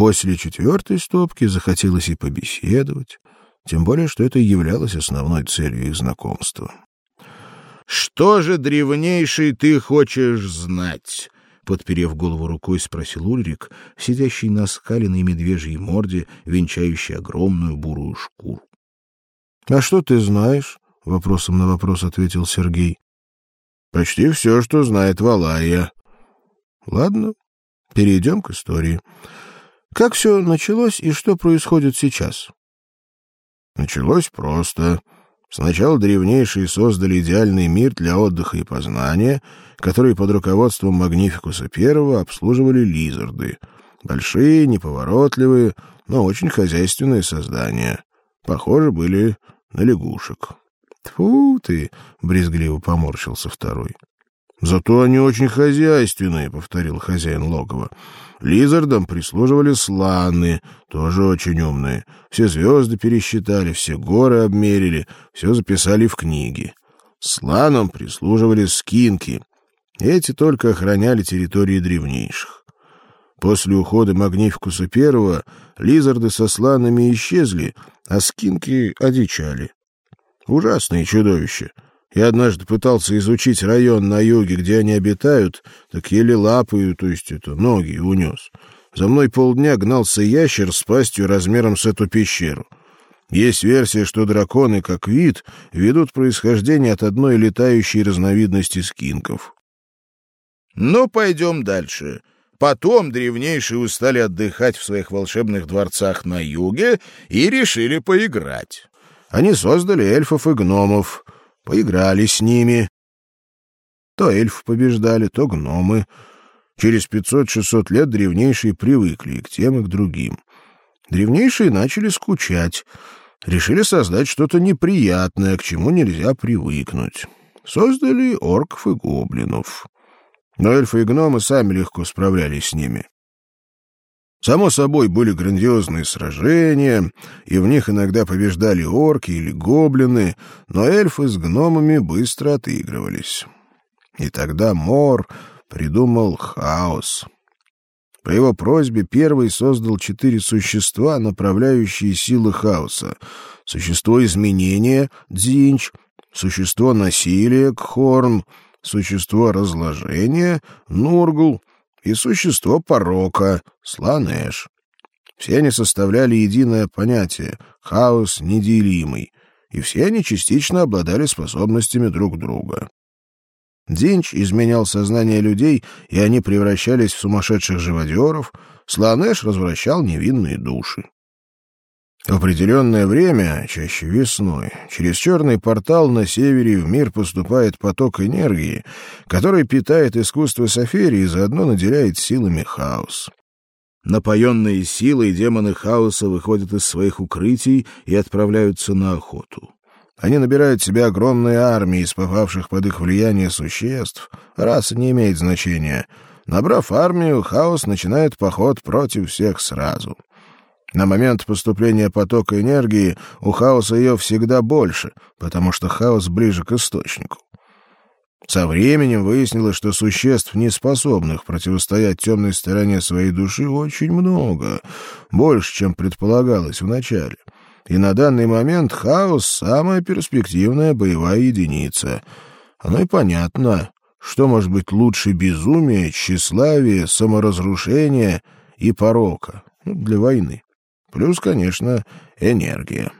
После четвертой стопки захотелось и побеседовать, тем более что это являлось основной целью их знакомства. Что же древнейший ты хочешь знать? подперев голову рукой, спросил Ульрик, сидящий на скаленной медвежьей морде, венчающей огромную бурую шкуру. А что ты знаешь? вопросом на вопрос ответил Сергей. Почти все, что знает Валая. Ладно, перейдем к истории. Как все началось и что происходит сейчас? Началось просто. Сначала древнейшие создали идеальный мир для отдыха и познания, который под руководством Магнификуса I обслуживали лизарды. Большие, неповоротливые, но очень хозяйственные создания. Похожи были на лягушек. Тьфу ты, брезгливо поморщился второй. Зато они очень хозяйственные, повторил хозяин логова. Лизардам прислуживали сланы, тоже очень умные. Все звезды пересчитали, все горы обмерили, все записали в книги. Сланам прислуживали скинки. Эти только охраняли территории древнейших. После ухода Магнификуса I лизарды со сланами исчезли, а скинки одичали. Ужасные чудовища. Я однажды пытался изучить район на юге, где они обитают, так еле лапы, то есть это ноги, унес. За мной полдня гнался ящер с пастью размером с эту пещеру. Есть версия, что драконы, как вид, ведут происхождение от одной летающей разновидности скинков. Ну, пойдем дальше. Потом древнейшие устали отдыхать в своих волшебных дворцах на юге и решили поиграть. Они создали эльфов и гномов — Поиграли с ними. То эльф побеждали, то гномы. Через пятьсот-шестьсот лет древнейшие привыкли и к тем, и к другим. Древнейшие начали скучать, решили создать что-то неприятное, к чему нельзя привыкнуть. Создали орков и гоблинов. Но эльфы и гномы сами легко справлялись с ними. Само собой, были грандиозные сражения, и в них иногда побеждали орки или гоблины, но эльфы с гномами быстро отыгрывались. И тогда Мор придумал хаос. По его просьбе первый создал четыре существа, направляющие силы хаоса. Существо изменения — Дзинч, существо насилия — Кхорн, существо разложения — Нургл, и существо порока — Сланеш. Все они составляли единое понятие — хаос неделимый, и все они частично обладали способностями друг друга. Динч изменял сознание людей, и они превращались в сумасшедших живодеров, Сланеш развращал невинные души. В определенное время, чаще весной, через черный портал на севере в мир поступает поток энергии, который питает искусство Соферии и заодно наделяет силами хаос. Напоенные силой демоны хаоса выходят из своих укрытий и отправляются на охоту. Они набирают себе огромные армии из попавших под их влияние существ. Раса не имеет значения. Набрав армию, хаос начинает поход против всех сразу — на момент поступления потока энергии у хаоса ее всегда больше, потому что хаос ближе к источнику. Со временем выяснилось, что существ, не способных противостоять темной стороне своей души, очень много, больше, чем предполагалось вначале. И на данный момент хаос — самая перспективная боевая единица. Оно и понятно, что может быть лучше безумия, тщеславия, саморазрушения и порока ну, для войны. Плюс, конечно, энергия.